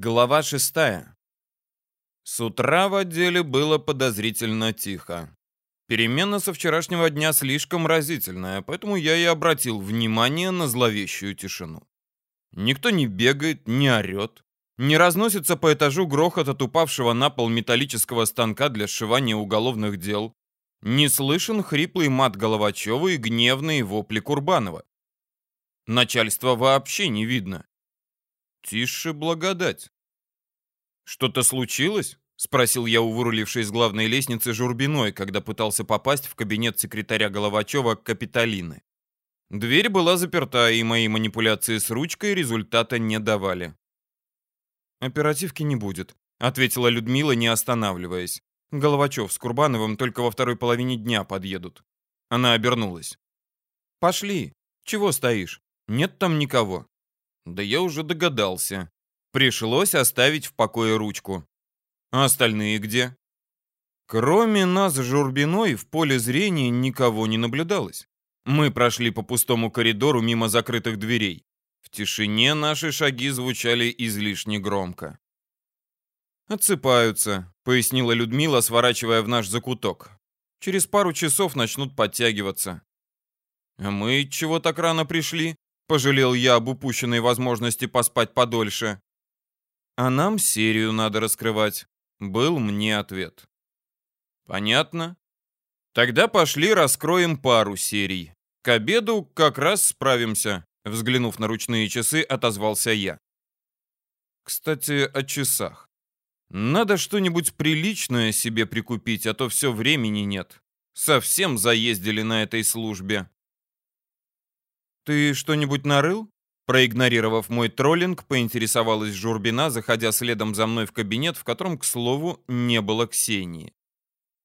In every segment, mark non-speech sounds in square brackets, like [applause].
Глава шестая. С утра в отделе было подозрительно тихо. Перемена со вчерашнего дня слишком разительная, поэтому я и обратил внимание на зловещую тишину. Никто не бегает, не орет, не разносится по этажу грохот от упавшего на пол металлического станка для сшивания уголовных дел, не слышен хриплый мат Головачева и гневные вопли Курбанова. Начальства вообще не видно. Тише благодать. Что-то случилось? Спросил я у вырулившей с главной лестницы Журбиной, когда пытался попасть в кабинет секретаря Головачева Капитолины. Дверь была заперта, и мои манипуляции с ручкой результата не давали. «Оперативки не будет», — ответила Людмила, не останавливаясь. «Головачев с Курбановым только во второй половине дня подъедут». Она обернулась. «Пошли. Чего стоишь? Нет там никого». Да я уже догадался. Пришлось оставить в покое ручку. А остальные где? Кроме нас с Журбиной в поле зрения никого не наблюдалось. Мы прошли по пустому коридору мимо закрытых дверей. В тишине наши шаги звучали излишне громко. «Отсыпаются», — пояснила Людмила, сворачивая в наш закуток. «Через пару часов начнут подтягиваться». «А мы чего так рано пришли?» Пожалел я об упущенной возможности поспать подольше. А нам серию надо раскрывать. Был мне ответ. Понятно. Тогда пошли раскроем пару серий. К обеду как раз справимся. Взглянув на ручные часы, отозвался я. Кстати, о часах. Надо что-нибудь приличное себе прикупить, а то все времени нет. Совсем заездили на этой службе. «Ты что-нибудь нарыл?» Проигнорировав мой троллинг, поинтересовалась Журбина, заходя следом за мной в кабинет, в котором, к слову, не было Ксении.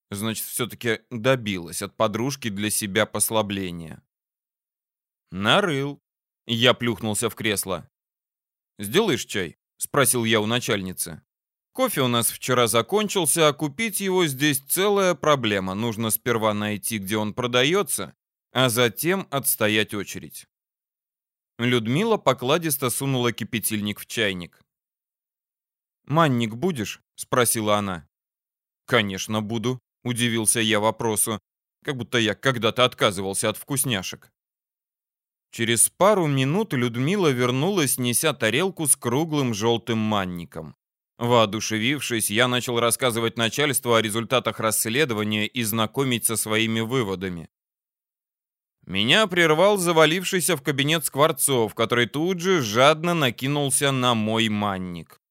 Значит, все-таки добилась от подружки для себя послабления. «Нарыл». Я плюхнулся в кресло. «Сделаешь чай?» — спросил я у начальницы. «Кофе у нас вчера закончился, а купить его здесь целая проблема. Нужно сперва найти, где он продается, а затем отстоять очередь». Людмила покладисто сунула кипятильник в чайник. «Манник будешь?» — спросила она. «Конечно буду», — удивился я вопросу, как будто я когда-то отказывался от вкусняшек. Через пару минут Людмила вернулась, неся тарелку с круглым желтым манником. Воодушевившись, я начал рассказывать начальству о результатах расследования и знакомить со своими выводами. Меня прервал завалившийся в кабинет Скворцов, который тут же жадно накинулся на мой манник.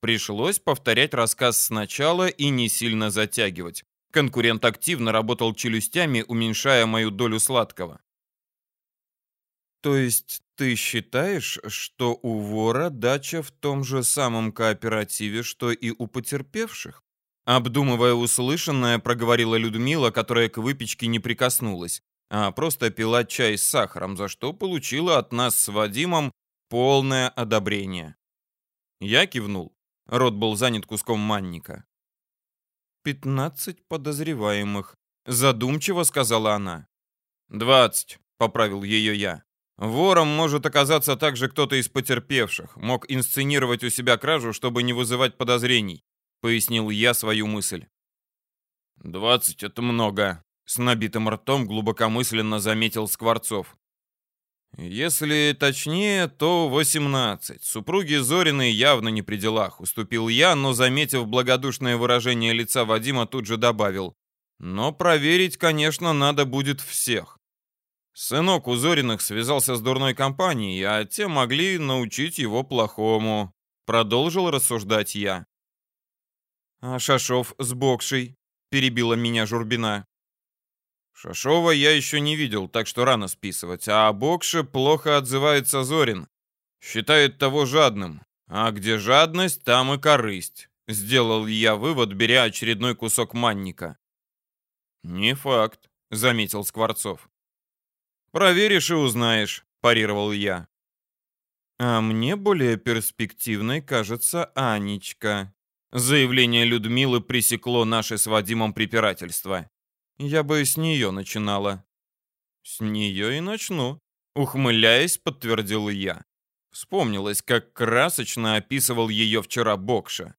Пришлось повторять рассказ сначала и не сильно затягивать. Конкурент активно работал челюстями, уменьшая мою долю сладкого. То есть ты считаешь, что у вора дача в том же самом кооперативе, что и у потерпевших? Обдумывая услышанное, проговорила Людмила, которая к выпечке не прикоснулась а просто пила чай с сахаром, за что получила от нас с Вадимом полное одобрение. Я кивнул. Рот был занят куском манника. «Пятнадцать подозреваемых», — задумчиво сказала она. «Двадцать», — поправил ее я. «Вором может оказаться также кто-то из потерпевших. Мог инсценировать у себя кражу, чтобы не вызывать подозрений», — пояснил я свою мысль. «Двадцать — это много», с набитым ртом глубокомысленно заметил Скворцов. «Если точнее, то 18. Супруги Зорины явно не при делах», — уступил я, но, заметив благодушное выражение лица Вадима, тут же добавил. «Но проверить, конечно, надо будет всех. Сынок у Зориных связался с дурной компанией, а те могли научить его плохому», — продолжил рассуждать я. «А Шашов с Бокшей?» — перебила меня Журбина. Шашова я еще не видел, так что рано списывать. А о Бокше плохо отзывается Зорин. Считает того жадным. А где жадность, там и корысть. Сделал я вывод, беря очередной кусок манника. Не факт, заметил Скворцов. Проверишь и узнаешь, парировал я. А мне более перспективной кажется Анечка. Заявление Людмилы пресекло наше с Вадимом препирательство. Я бы с нее начинала. С нее и начну. Ухмыляясь, подтвердил я. Вспомнилось, как красочно описывал ее вчера Бокша.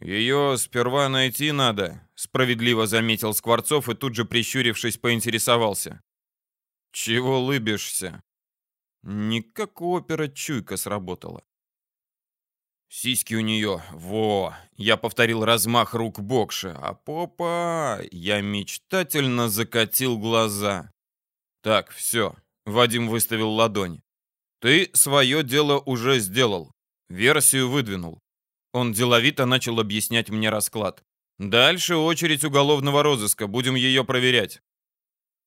«Ее сперва найти надо», — справедливо заметил Скворцов и тут же, прищурившись, поинтересовался. «Чего лыбишься?» Никак опера чуйка сработала. Сиськи у нее, во! Я повторил размах рук Бокша, а попа... Я мечтательно закатил глаза. Так, все. Вадим выставил ладонь. Ты свое дело уже сделал. Версию выдвинул. Он деловито начал объяснять мне расклад. Дальше очередь уголовного розыска, будем ее проверять.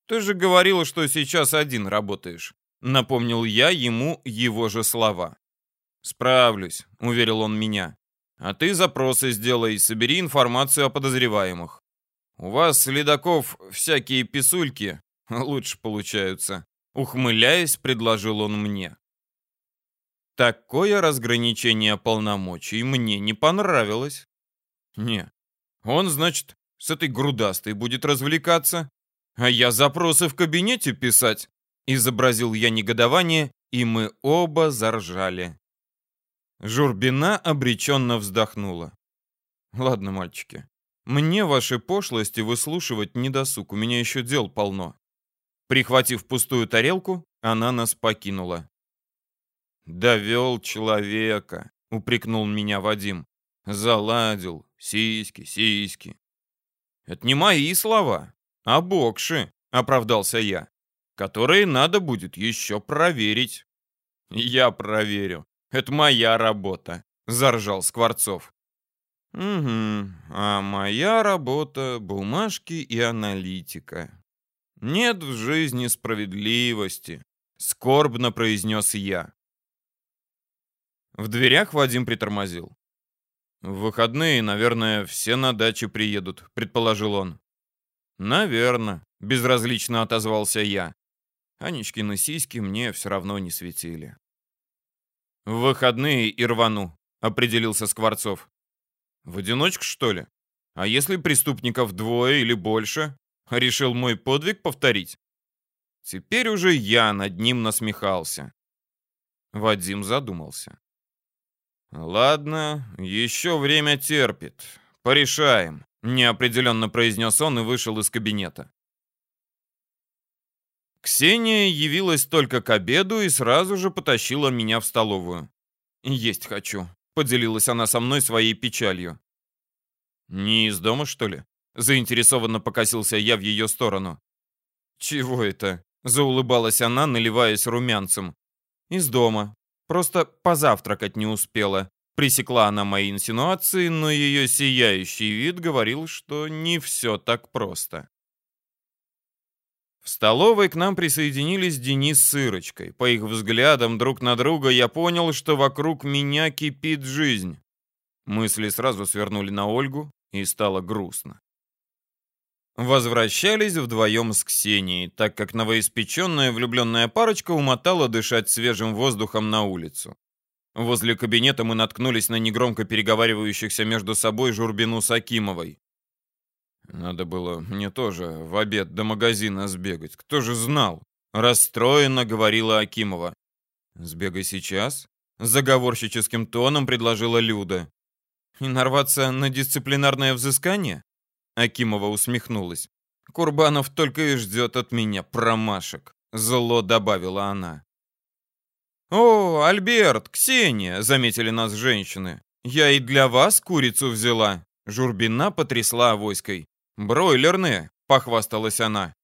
Ты же говорил, что сейчас один работаешь. Напомнил я ему его же слова. «Справлюсь», — уверил он меня. «А ты запросы сделай, собери информацию о подозреваемых. У вас, следаков, всякие писульки [laughs] лучше получаются». Ухмыляясь, предложил он мне. Такое разграничение полномочий мне не понравилось. Не, он, значит, с этой грудастой будет развлекаться, а я запросы в кабинете писать. Изобразил я негодование, и мы оба заржали. Журбина обреченно вздохнула. «Ладно, мальчики, мне ваши пошлости выслушивать не досуг, у меня еще дел полно». Прихватив пустую тарелку, она нас покинула. «Довел человека», — упрекнул меня Вадим. «Заладил. Сиськи, сиськи». «Это не мои слова, а бокши», — оправдался я, «которые надо будет еще проверить». «Я проверю», это моя работа», — заржал Скворцов. «Угу, а моя работа — бумажки и аналитика. Нет в жизни справедливости», — скорбно произнес я. В дверях Вадим притормозил. «В выходные, наверное, все на даче приедут», — предположил он. «Наверно», — безразлично отозвался я. Анечкины сиськи мне все равно не светили. «В выходные и рвану», — определился Скворцов. «В одиночку, что ли? А если преступников двое или больше? Решил мой подвиг повторить?» Теперь уже я над ним насмехался. Вадим задумался. «Ладно, еще время терпит. Порешаем», — неопределенно произнес он и вышел из кабинета. Ксения явилась только к обеду и сразу же потащила меня в столовую. «Есть хочу», — поделилась она со мной своей печалью. «Не из дома, что ли?» — заинтересованно покосился я в ее сторону. «Чего это?» — заулыбалась она, наливаясь румянцем. «Из дома. Просто позавтракать не успела». Пресекла она мои инсинуации, но ее сияющий вид говорил, что не все так просто. Столовой к нам присоединились Денис с Ирочкой. По их взглядам друг на друга я понял, что вокруг меня кипит жизнь. Мысли сразу свернули на Ольгу, и стало грустно. Возвращались вдвоем с Ксенией, так как новоиспеченная влюбленная парочка умотала дышать свежим воздухом на улицу. Возле кабинета мы наткнулись на негромко переговаривающихся между собой Журбину с Акимовой. Надо было мне тоже в обед до магазина сбегать. Кто же знал? Расстроенно говорила Акимова. Сбегай сейчас. Заговорщическим тоном предложила Люда. И нарваться на дисциплинарное взыскание? Акимова усмехнулась. Курбанов только и ждет от меня промашек. Зло добавила она. «О, Альберт, Ксения!» — заметили нас женщины. «Я и для вас курицу взяла!» Журбина потрясла авоськой. «Бройлерные», — похвасталась она.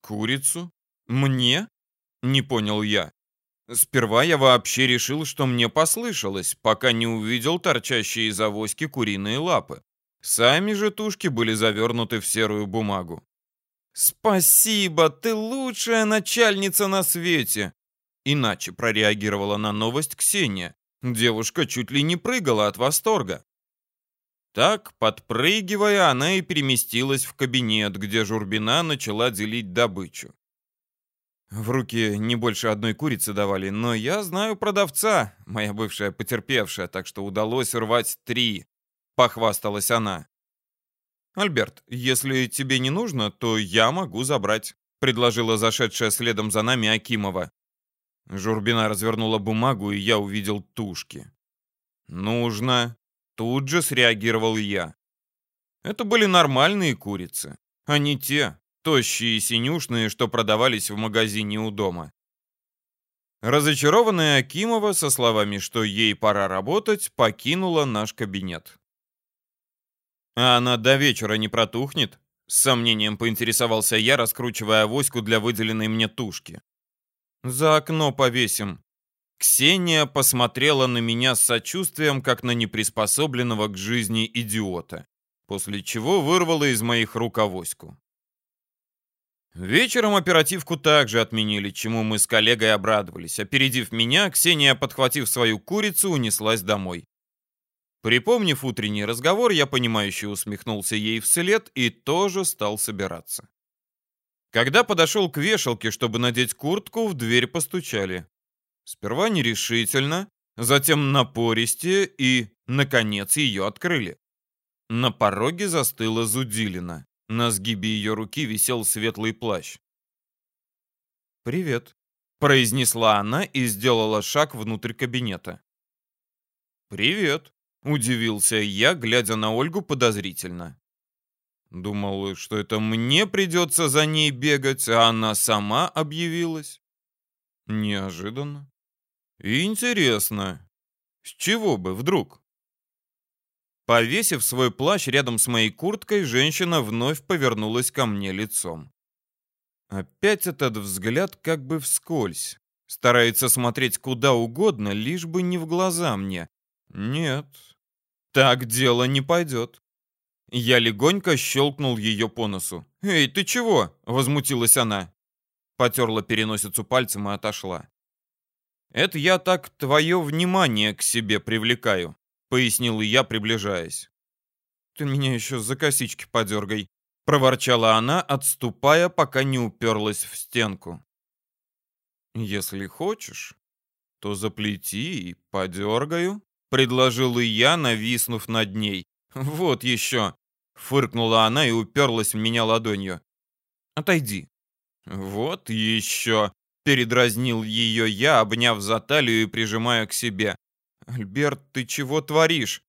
«Курицу? Мне?» — не понял я. Сперва я вообще решил, что мне послышалось, пока не увидел торчащие из авоськи куриные лапы. Сами же тушки были завернуты в серую бумагу. «Спасибо, ты лучшая начальница на свете!» Иначе прореагировала на новость Ксения. Девушка чуть ли не прыгала от восторга. Так, подпрыгивая, она и переместилась в кабинет, где Журбина начала делить добычу. В руки не больше одной курицы давали, но я знаю продавца, моя бывшая потерпевшая, так что удалось урвать три, похвасталась она. Альберт, если тебе не нужно, то я могу забрать, предложила зашедшая следом за нами Акимова. Журбина развернула бумагу, и я увидел тушки. «Нужно!» Тут же среагировал я. Это были нормальные курицы, а не те, тощие и синюшные, что продавались в магазине у дома. Разочарованная Акимова со словами, что ей пора работать, покинула наш кабинет. «А она до вечера не протухнет?» С сомнением поинтересовался я, раскручивая авоську для выделенной мне тушки. «За окно повесим». Ксения посмотрела на меня с сочувствием, как на неприспособленного к жизни идиота, после чего вырвала из моих рук авоську. Вечером оперативку также отменили, чему мы с коллегой обрадовались. Опередив меня, Ксения, подхватив свою курицу, унеслась домой. Припомнив утренний разговор, я понимающе усмехнулся ей вслед и тоже стал собираться. Когда подошел к вешалке, чтобы надеть куртку, в дверь постучали. Сперва нерешительно, затем напористе и, наконец, ее открыли. На пороге застыла Зудилина. На сгибе ее руки висел светлый плащ. «Привет», — произнесла она и сделала шаг внутрь кабинета. «Привет», Удивился я, глядя на Ольгу подозрительно. Думал, что это мне придется за ней бегать, а она сама объявилась. Неожиданно. Интересно, с чего бы вдруг? Повесив свой плащ рядом с моей курткой, женщина вновь повернулась ко мне лицом. Опять этот взгляд как бы вскользь. Старается смотреть куда угодно, лишь бы не в глаза мне. Нет, так дело не пойдет. Я легонько щелкнул ее по носу. «Эй, ты чего?» — возмутилась она. Потерла переносицу пальцем и отошла. «Это я так твое внимание к себе привлекаю», — пояснил я, приближаясь. «Ты меня еще за косички подергай», — проворчала она, отступая, пока не уперлась в стенку. «Если хочешь, то заплети и подергаю», Предложил я, нависнув над ней. «Вот еще!» — фыркнула она и уперлась в меня ладонью. «Отойди». «Вот еще!» — передразнил ее я, обняв за талию и прижимая к себе. «Альберт, ты чего творишь?»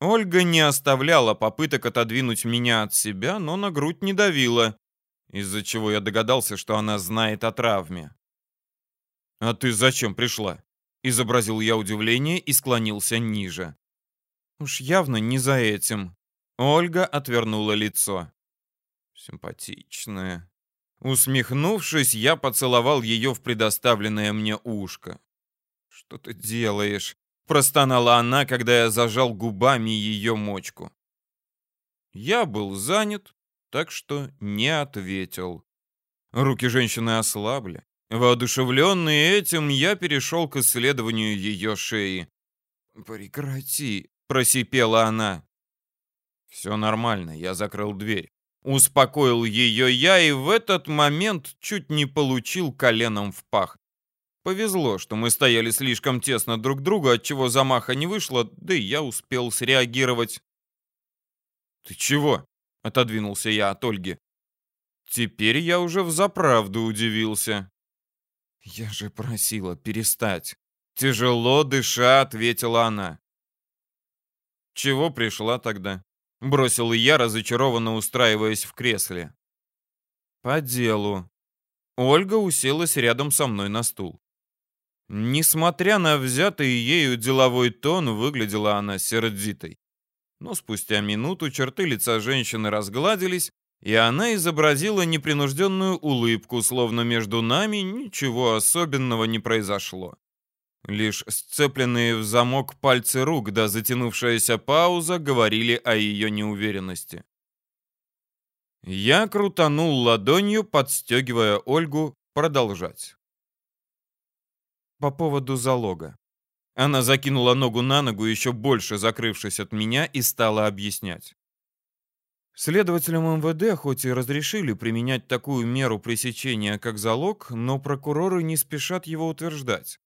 Ольга не оставляла попыток отодвинуть меня от себя, но на грудь не давила, из-за чего я догадался, что она знает о травме. «А ты зачем пришла?» Изобразил я удивление и склонился ниже. Уж явно не за этим. Ольга отвернула лицо. Симпатичная. Усмехнувшись, я поцеловал ее в предоставленное мне ушко. «Что ты делаешь?» — простонала она, когда я зажал губами ее мочку. Я был занят, так что не ответил. Руки женщины ослабли. Воодушевленный этим, я перешел к исследованию ее шеи. «Прекрати», — просипела она. «Все нормально, я закрыл дверь». Успокоил ее я и в этот момент чуть не получил коленом в пах. Повезло, что мы стояли слишком тесно друг к другу, отчего замаха не вышло, да и я успел среагировать. «Ты чего?» — отодвинулся я от Ольги. Теперь я уже взаправду удивился. «Я же просила перестать!» Тяжело дыша, ответила она. «Чего пришла тогда?» Бросил я, разочарованно устраиваясь в кресле. «По делу». Ольга уселась рядом со мной на стул. Несмотря на взятый ею деловой тон, выглядела она сердитой. Но спустя минуту черты лица женщины разгладились, и она изобразила непринужденную улыбку, словно между нами ничего особенного не произошло. Лишь сцепленные в замок пальцы рук да затянувшаяся пауза говорили о ее неуверенности. Я крутанул ладонью, подстегивая Ольгу продолжать. По поводу залога. Она закинула ногу на ногу, еще больше закрывшись от меня, и стала объяснять. Следователям МВД хоть и разрешили применять такую меру пресечения, как залог, но прокуроры не спешат его утверждать.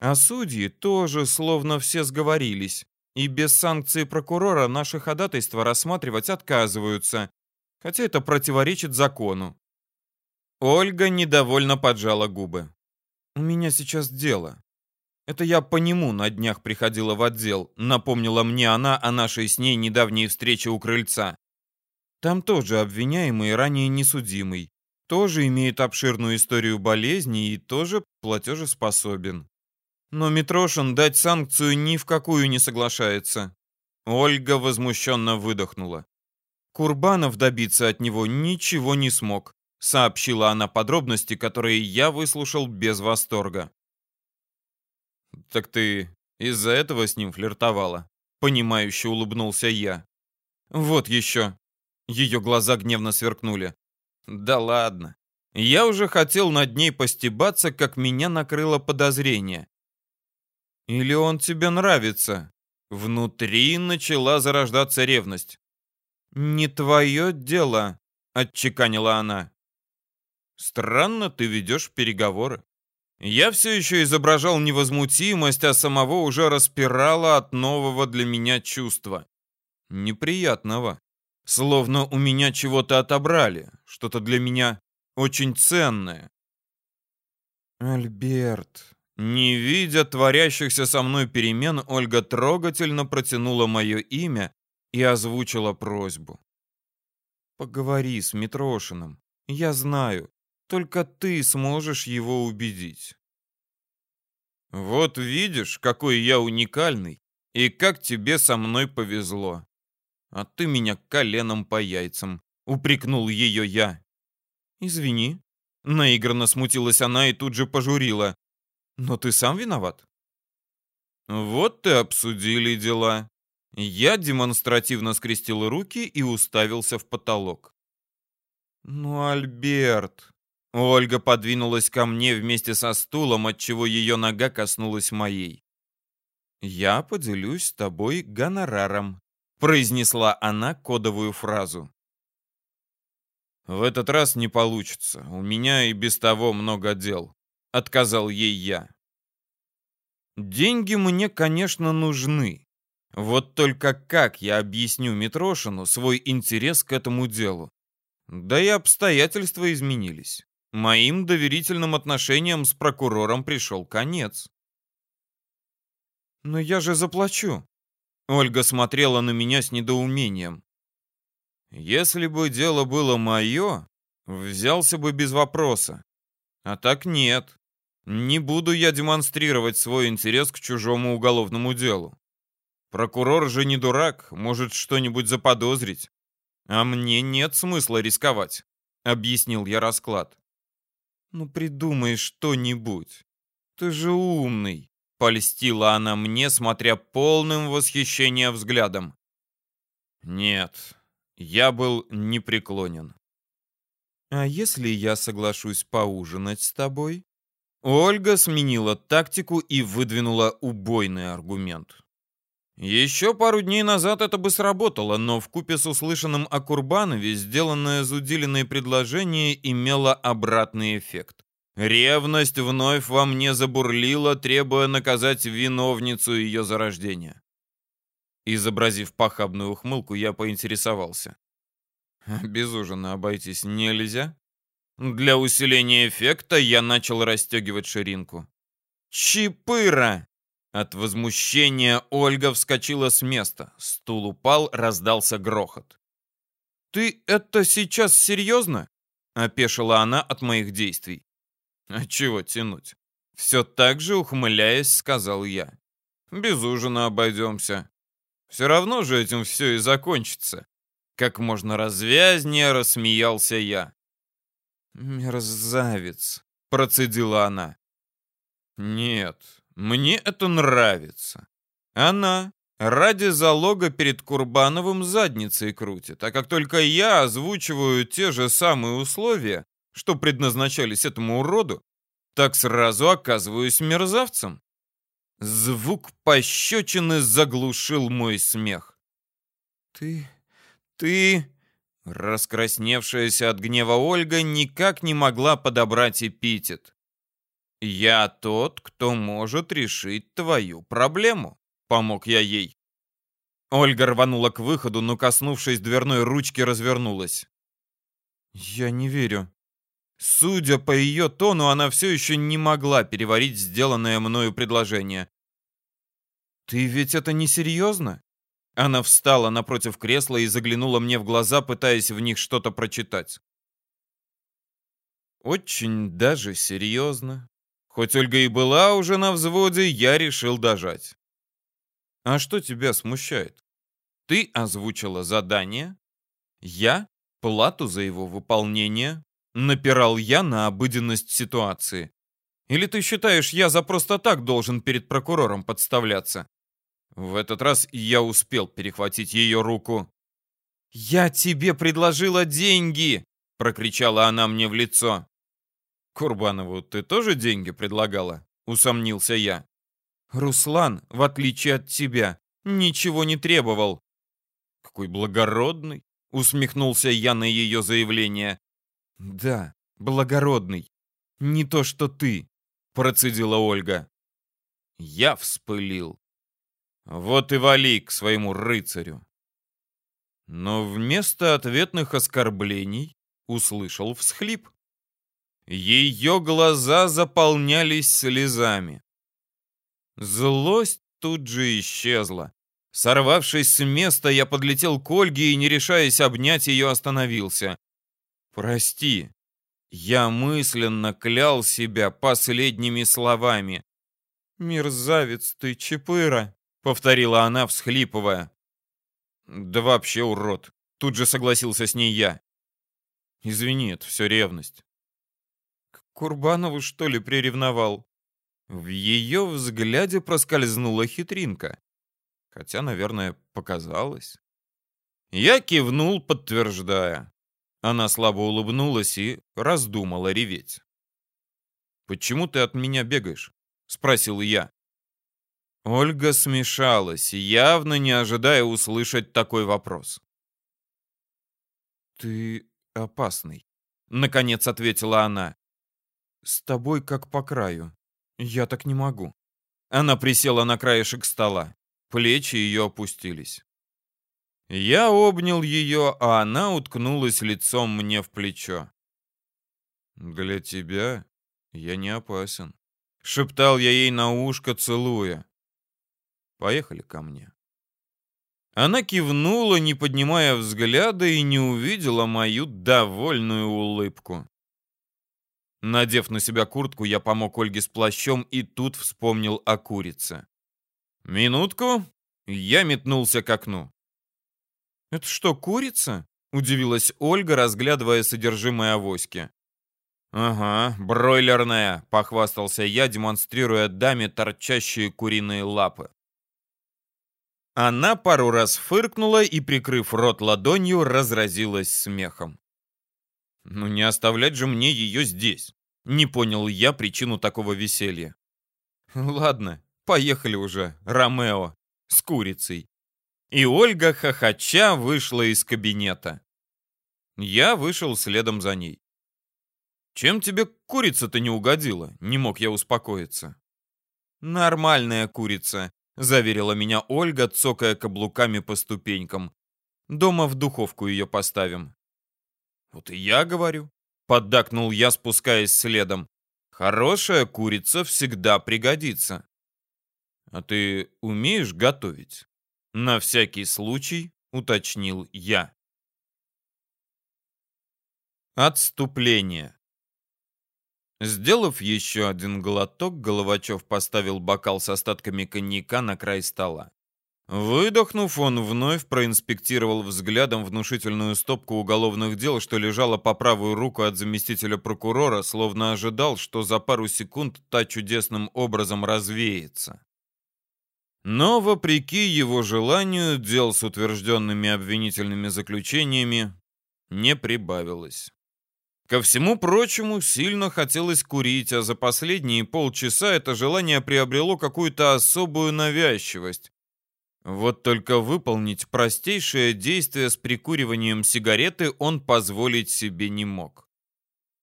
А судьи тоже словно все сговорились, и без санкции прокурора наши ходатайства рассматривать отказываются, хотя это противоречит закону. Ольга недовольно поджала губы. У меня сейчас дело. Это я по нему на днях приходила в отдел, напомнила мне она о нашей с ней недавней встрече у крыльца. Там тоже обвиняемый, ранее несудимый. Тоже имеет обширную историю болезни и тоже платежеспособен. Но Митрошин дать санкцию ни в какую не соглашается. Ольга возмущенно выдохнула. Курбанов добиться от него ничего не смог, сообщила она подробности, которые я выслушал без восторга. «Так ты из-за этого с ним флиртовала?» Понимающе улыбнулся я. «Вот еще». Ее глаза гневно сверкнули. «Да ладно. Я уже хотел над ней постебаться, как меня накрыло подозрение. Или он тебе нравится?» Внутри начала зарождаться ревность. «Не твое дело», — отчеканила она. «Странно ты ведешь переговоры. Я все еще изображал невозмутимость, а самого уже распирало от нового для меня чувства. Неприятного. Словно у меня чего-то отобрали, что-то для меня очень ценное. Альберт, не видя творящихся со мной перемен, Ольга трогательно протянула мое имя и озвучила просьбу. «Поговори с Митрошиным. Я знаю, только ты сможешь его убедить. Вот видишь, какой я уникальный, и как тебе со мной повезло. А ты меня коленом по яйцам, упрекнул ее я. Извини. Наигранно смутилась она и тут же пожурила. Но ты сам виноват. Вот ты обсудили дела. Я демонстративно скрестил руки и уставился в потолок. «Ну, Альберт, Ольга подвинулась ко мне вместе со стулом, отчего ее нога коснулась моей. «Я поделюсь с тобой гонораром», — произнесла она кодовую фразу. «В этот раз не получится. У меня и без того много дел», — отказал ей я. «Деньги мне, конечно, нужны. Вот только как я объясню Митрошину свой интерес к этому делу? Да и обстоятельства изменились. Моим доверительным отношениям с прокурором пришел конец. «Но я же заплачу!» Ольга смотрела на меня с недоумением. «Если бы дело было мое, взялся бы без вопроса. А так нет. Не буду я демонстрировать свой интерес к чужому уголовному делу. Прокурор же не дурак, может что-нибудь заподозрить. А мне нет смысла рисковать», — объяснил я расклад. «Ну придумай что-нибудь. Ты же умный», — польстила она мне, смотря полным восхищения взглядом. «Нет, я был непреклонен». «А если я соглашусь поужинать с тобой?» Ольга сменила тактику и выдвинула убойный аргумент. Еще пару дней назад это бы сработало, но в купе с услышанным о Курбанове сделанное Зудилиной предложение имело обратный эффект. Ревность вновь во мне забурлила, требуя наказать виновницу ее зарождения. Изобразив похабную ухмылку, я поинтересовался. Без ужина обойтись нельзя? Для усиления эффекта я начал расстегивать ширинку. Чипыра! От возмущения Ольга вскочила с места. Стул упал, раздался грохот. «Ты это сейчас серьезно?» — опешила она от моих действий. «А чего тянуть?» Все так же, ухмыляясь, сказал я. «Без ужина обойдемся. Все равно же этим все и закончится». Как можно развязнее рассмеялся я. «Мерзавец», — процедила она. «Нет, мне это нравится. Она ради залога перед Курбановым задницей крутит, а как только я озвучиваю те же самые условия, что предназначались этому уроду, так сразу оказываюсь мерзавцем. Звук пощечины заглушил мой смех. «Ты... ты...» Раскрасневшаяся от гнева Ольга никак не могла подобрать эпитет. «Я тот, кто может решить твою проблему», — помог я ей. Ольга рванула к выходу, но, коснувшись дверной ручки, развернулась. «Я не верю. Судя по ее тону, она все еще не могла переварить сделанное мною предложение. «Ты ведь это не серьезно?» Она встала напротив кресла и заглянула мне в глаза, пытаясь в них что-то прочитать. Очень даже серьезно. Хоть Ольга и была уже на взводе, я решил дожать. А что тебя смущает? Ты озвучила задание, я — плату за его выполнение, напирал я на обыденность ситуации. Или ты считаешь, я за просто так должен перед прокурором подставляться? В этот раз я успел перехватить ее руку. «Я тебе предложила деньги!» — прокричала она мне в лицо. «Курбанову ты тоже деньги предлагала?» — усомнился я. «Руслан, в отличие от тебя, ничего не требовал». «Какой благородный!» — усмехнулся я на ее заявление. «Да, благородный. Не то, что ты», — процедила Ольга. Я вспылил. Вот и вали к своему рыцарю. Но вместо ответных оскорблений услышал всхлип. Ее глаза заполнялись слезами. Злость тут же исчезла. Сорвавшись с места, я подлетел к Ольге и, не решаясь обнять ее, остановился. «Прости». Я мысленно клял себя последними словами. «Мерзавец ты, Чапыра!» — повторила она, всхлипывая. «Да вообще урод!» — тут же согласился с ней я. «Извини, это все ревность. Курбанову, что ли, приревновал? В ее взгляде проскользнула хитринка. Хотя, наверное, показалось. Я кивнул, подтверждая. Она слабо улыбнулась и раздумала реветь. «Почему ты от меня бегаешь?» — спросил я. Ольга смешалась, явно не ожидая услышать такой вопрос. «Ты опасный», — наконец ответила она. «С тобой как по краю. Я так не могу». Она присела на краешек стола. Плечи ее опустились. Я обнял ее, а она уткнулась лицом мне в плечо. «Для тебя я не опасен», — шептал я ей на ушко, целуя. «Поехали ко мне». Она кивнула, не поднимая взгляда, и не увидела мою довольную улыбку. Надев на себя куртку, я помог Ольге с плащом и тут вспомнил о курице. Минутку, я метнулся к окну. «Это что, курица?» — удивилась Ольга, разглядывая содержимое авоськи. «Ага, бройлерная», — похвастался я, демонстрируя даме торчащие куриные лапы. Она пару раз фыркнула и, прикрыв рот ладонью, разразилась смехом. Ну не оставлять же мне ее здесь. Не понял я причину такого веселья. Ладно, поехали уже, Ромео, с курицей. И Ольга хохоча вышла из кабинета. Я вышел следом за ней. «Чем тебе курица-то не угодила?» Не мог я успокоиться. «Нормальная курица», — заверила меня Ольга, цокая каблуками по ступенькам. «Дома в духовку ее поставим». «Вот и я говорю», — поддакнул я, спускаясь следом. «Хорошая курица всегда пригодится». «А ты умеешь готовить?» На всякий случай уточнил я. Отступление. Сделав еще один глоток, Головачев поставил бокал с остатками коньяка на край стола. Выдохнув, он вновь проинспектировал взглядом внушительную стопку уголовных дел, что лежала по правую руку от заместителя прокурора, словно ожидал, что за пару секунд та чудесным образом развеется. Но, вопреки его желанию, дел с утвержденными обвинительными заключениями не прибавилось. Ко всему прочему, сильно хотелось курить, а за последние полчаса это желание приобрело какую-то особую навязчивость, вот только выполнить простейшее действие с прикуриванием сигареты он позволить себе не мог.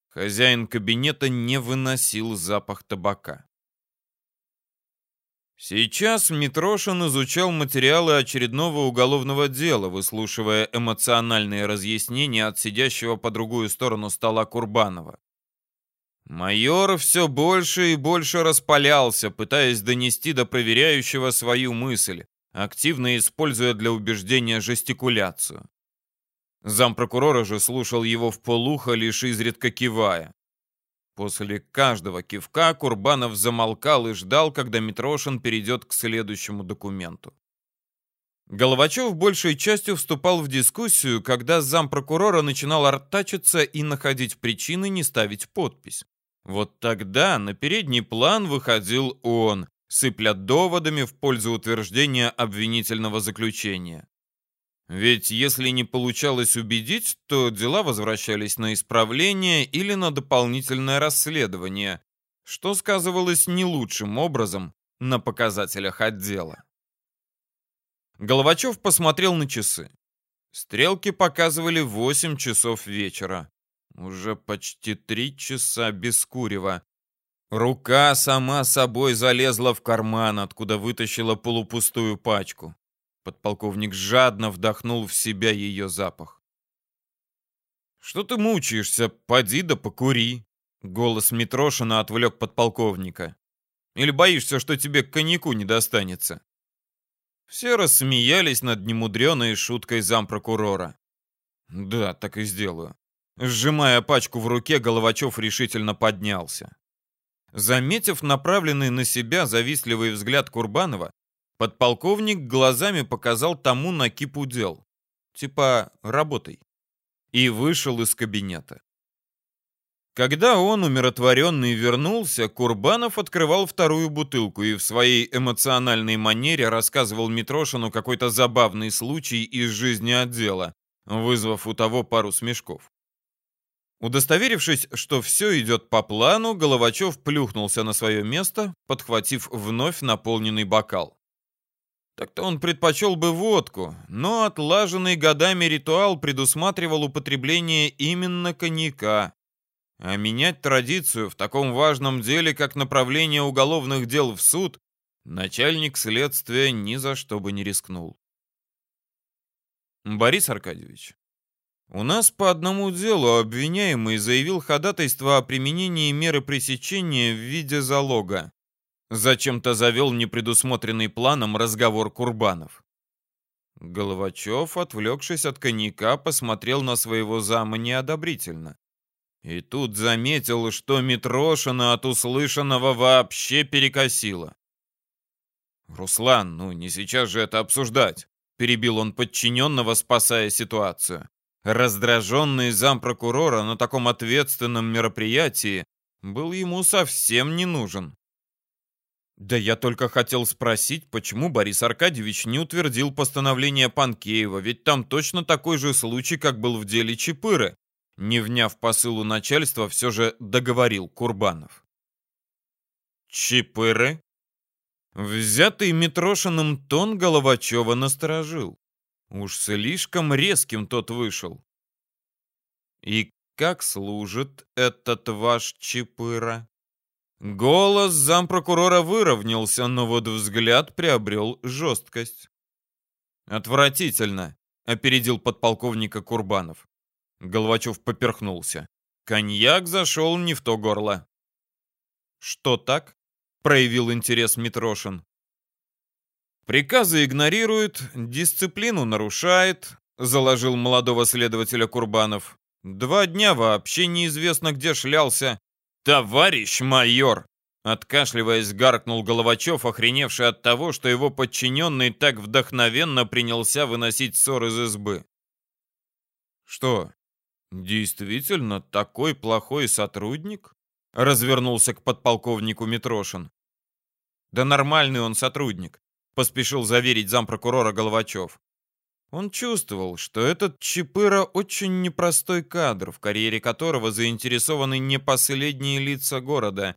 Хозяин кабинета не выносил запах табака. Сейчас Митрошин изучал материалы очередного уголовного дела, выслушивая эмоциональные разъяснения от сидящего по другую сторону стола Курбанова. Майор все больше и больше распалялся, пытаясь донести до проверяющего свою мысль, активно используя для убеждения жестикуляцию. Зампрокурора же слушал его в полухо, лишь изредка кивая. После каждого кивка Курбанов замолкал и ждал, когда Митрошин перейдет к следующему документу. Головачев большей частью вступал в дискуссию, когда зампрокурора начинал артачиться и находить причины не ставить подпись. Вот тогда на передний план выходил он, сыпля доводами в пользу утверждения обвинительного заключения. Ведь если не получалось убедить, то дела возвращались на исправление или на дополнительное расследование, что сказывалось не лучшим образом на показателях отдела. Головачев посмотрел на часы. Стрелки показывали 8 часов вечера. Уже почти три часа без курева. Рука сама собой залезла в карман, откуда вытащила полупустую пачку. Подполковник жадно вдохнул в себя ее запах. «Что ты мучаешься? Поди да покури!» Голос Митрошина отвлек подполковника. «Или боишься, что тебе к коньяку не достанется?» Все рассмеялись над немудреной шуткой зампрокурора. «Да, так и сделаю». Сжимая пачку в руке, Головачев решительно поднялся. Заметив направленный на себя завистливый взгляд Курбанова, Подполковник глазами показал тому на кипу дел. Типа, работай. И вышел из кабинета. Когда он, умиротворенный, вернулся, Курбанов открывал вторую бутылку и в своей эмоциональной манере рассказывал Митрошину какой-то забавный случай из жизни отдела, вызвав у того пару смешков. Удостоверившись, что все идет по плану, Головачев плюхнулся на свое место, подхватив вновь наполненный бокал. Так-то он предпочел бы водку, но отлаженный годами ритуал предусматривал употребление именно коньяка. А менять традицию в таком важном деле, как направление уголовных дел в суд, начальник следствия ни за что бы не рискнул. Борис Аркадьевич, у нас по одному делу обвиняемый заявил ходатайство о применении меры пресечения в виде залога. Зачем-то завел непредусмотренный планом разговор Курбанов. Головачев, отвлекшись от коньяка, посмотрел на своего зама неодобрительно. И тут заметил, что Митрошина от услышанного вообще перекосило. «Руслан, ну не сейчас же это обсуждать», — перебил он подчиненного, спасая ситуацию. Раздраженный зампрокурора на таком ответственном мероприятии был ему совсем не нужен. Да я только хотел спросить, почему Борис Аркадьевич не утвердил постановление Панкеева, ведь там точно такой же случай, как был в деле Чапыры. Не вняв посылу начальства, все же договорил Курбанов. Чапыры? Взятый Митрошиным тон Головачева насторожил. Уж слишком резким тот вышел. И как служит этот ваш Чапыра? Голос зампрокурора выровнялся, но вот взгляд приобрел жесткость. «Отвратительно», — опередил подполковника Курбанов. Головачев поперхнулся. Коньяк зашел не в то горло. «Что так?» — проявил интерес Митрошин. «Приказы игнорирует, дисциплину нарушает», — заложил молодого следователя Курбанов. «Два дня вообще неизвестно, где шлялся. «Товарищ майор!» Откашливаясь, гаркнул Головачев, охреневший от того, что его подчиненный так вдохновенно принялся выносить ссор из избы. «Что, действительно такой плохой сотрудник?» Развернулся к подполковнику Митрошин. «Да нормальный он сотрудник», — поспешил заверить зампрокурора Головачев. Он чувствовал, что этот Чапыра очень непростой кадр, в карьере которого заинтересованы не последние лица города.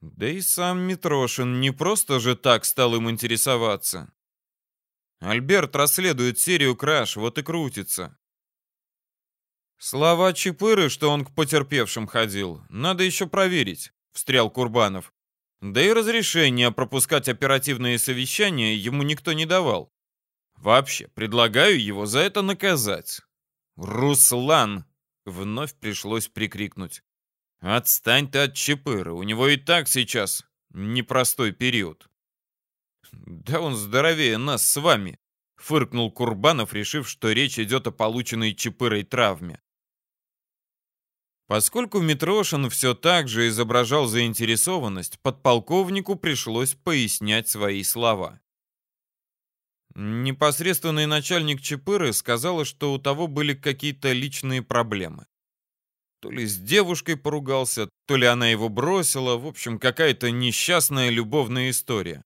Да и сам Митрошин не просто же так стал им интересоваться. Альберт расследует серию краж, вот и крутится. Слова Чапыры, что он к потерпевшим ходил, надо еще проверить, встрял Курбанов. Да и разрешение пропускать оперативные совещания ему никто не давал. Вообще, предлагаю его за это наказать. Руслан! Вновь пришлось прикрикнуть. Отстань ты от Чапыры, у него и так сейчас непростой период. Да он здоровее нас с вами, фыркнул Курбанов, решив, что речь идет о полученной Чапырой травме. Поскольку Митрошин все так же изображал заинтересованность, подполковнику пришлось пояснять свои слова. Непосредственный начальник Чапыры сказала, что у того были какие-то личные проблемы. То ли с девушкой поругался, то ли она его бросила. В общем, какая-то несчастная любовная история.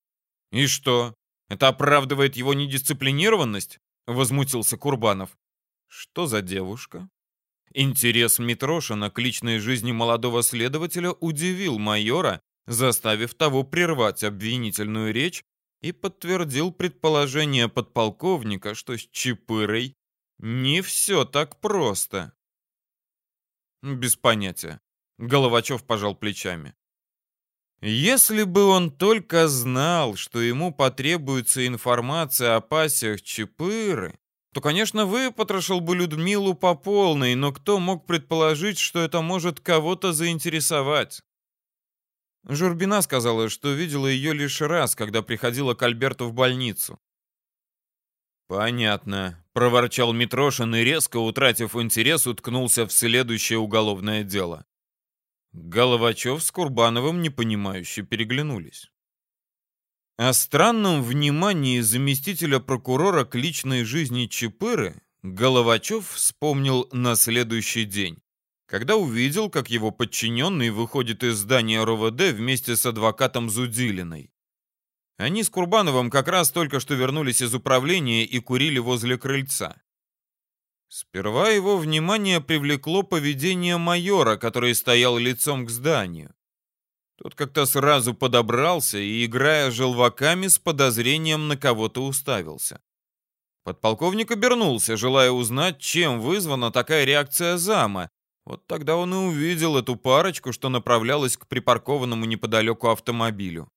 И что? Это оправдывает его недисциплинированность? Возмутился Курбанов. Что за девушка? Интерес Митрошина к личной жизни молодого следователя удивил майора, заставив того прервать обвинительную речь и подтвердил предположение подполковника, что с Чапырой не все так просто. Без понятия. Головачев пожал плечами. Если бы он только знал, что ему потребуется информация о пассиях Чапыры, то, конечно, выпотрошил бы Людмилу по полной, но кто мог предположить, что это может кого-то заинтересовать? Журбина сказала, что видела ее лишь раз, когда приходила к Альберту в больницу. «Понятно», — проворчал Митрошин и, резко утратив интерес, уткнулся в следующее уголовное дело. Головачев с Курбановым непонимающе переглянулись. О странном внимании заместителя прокурора к личной жизни Чапыры Головачев вспомнил на следующий день, когда увидел, как его подчиненный выходит из здания РОВД вместе с адвокатом Зудилиной. Они с Курбановым как раз только что вернулись из управления и курили возле крыльца. Сперва его внимание привлекло поведение майора, который стоял лицом к зданию. Тот как-то сразу подобрался и, играя желваками, с подозрением на кого-то уставился. Подполковник обернулся, желая узнать, чем вызвана такая реакция зама. Вот тогда он и увидел эту парочку, что направлялась к припаркованному неподалеку автомобилю.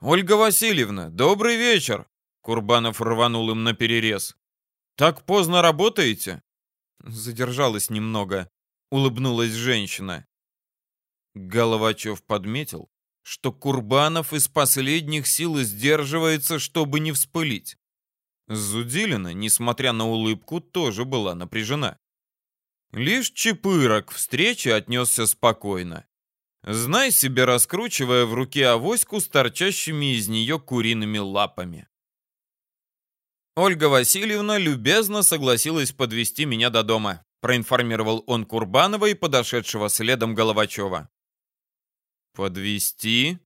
«Ольга Васильевна, добрый вечер!» Курбанов рванул им на перерез. «Так поздно работаете?» Задержалась немного, улыбнулась женщина. Головачев подметил, что Курбанов из последних сил сдерживается, чтобы не вспылить. Зудилина, несмотря на улыбку, тоже была напряжена. Лишь Чапырок к встрече отнесся спокойно знай себе раскручивая в руке авоську с торчащими из нее куриными лапами. Ольга Васильевна любезно согласилась подвести меня до дома, проинформировал он Курбанова и подошедшего следом Головачева. Подвести?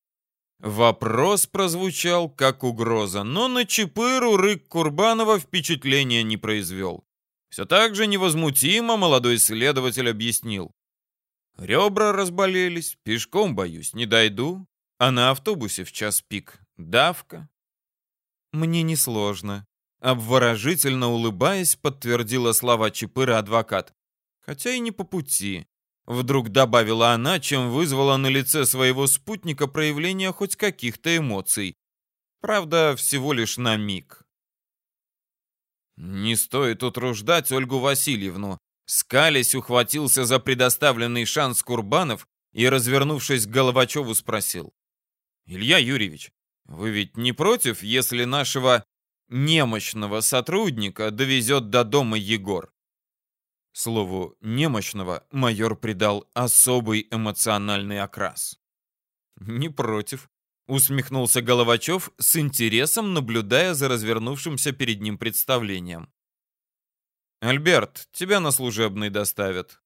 Вопрос прозвучал как угроза, но на Чапыру рык Курбанова впечатления не произвел. Все так же невозмутимо молодой следователь объяснил. Ребра разболелись, пешком, боюсь, не дойду, а на автобусе в час пик давка. Мне несложно. Обворожительно улыбаясь, подтвердила слова Чапыра адвокат. Хотя и не по пути. Вдруг добавила она, чем вызвала на лице своего спутника проявление хоть каких-то эмоций. Правда, всего лишь на миг. Не стоит утруждать Ольгу Васильевну, Скалясь ухватился за предоставленный шанс Курбанов и, развернувшись к Головачеву, спросил. «Илья Юрьевич, вы ведь не против, если нашего немощного сотрудника довезет до дома Егор?» Слову «немощного» майор придал особый эмоциональный окрас. «Не против», — усмехнулся Головачев с интересом, наблюдая за развернувшимся перед ним представлением. «Альберт, тебя на служебный доставят».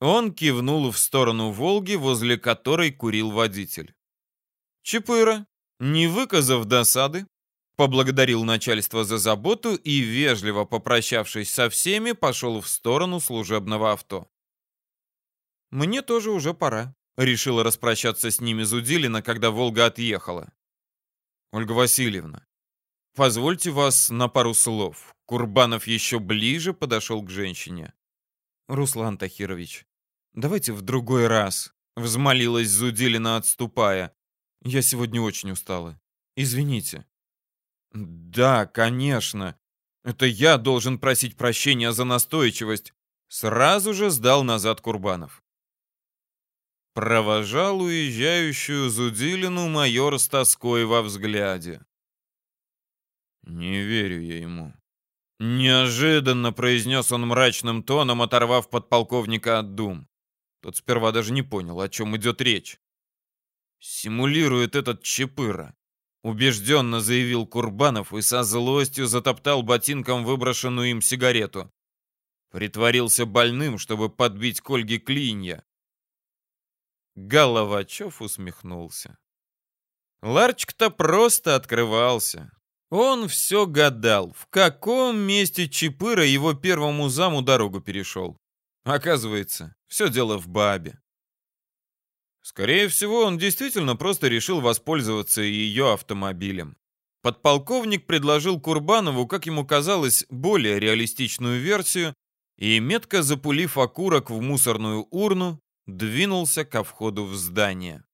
Он кивнул в сторону «Волги», возле которой курил водитель. Чапыра, не выказав досады, поблагодарил начальство за заботу и, вежливо попрощавшись со всеми, пошел в сторону служебного авто. «Мне тоже уже пора», — решила распрощаться с ними Зудилина, когда «Волга» отъехала. «Ольга Васильевна, позвольте вас на пару слов. Курбанов еще ближе подошел к женщине. «Руслан Тахирович, давайте в другой раз», — взмолилась Зудилина, отступая. «Я сегодня очень устала. Извините». «Да, конечно. Это я должен просить прощения за настойчивость», — сразу же сдал назад Курбанов. Провожал уезжающую Зудилину майор с тоской во взгляде. Не верю я ему. Неожиданно произнес он мрачным тоном, оторвав подполковника от дум. Тот сперва даже не понял, о чем идет речь. Симулирует этот чепыра. Убежденно заявил Курбанов и со злостью затоптал ботинком выброшенную им сигарету. Притворился больным, чтобы подбить к Ольге клинья. Головачев усмехнулся. Ларчик-то просто открывался. Он все гадал, в каком месте Чапыра его первому заму дорогу перешел. Оказывается, все дело в бабе. Скорее всего, он действительно просто решил воспользоваться ее автомобилем. Подполковник предложил Курбанову, как ему казалось, более реалистичную версию, и, метко запулив окурок в мусорную урну, двинулся ко входу в здание.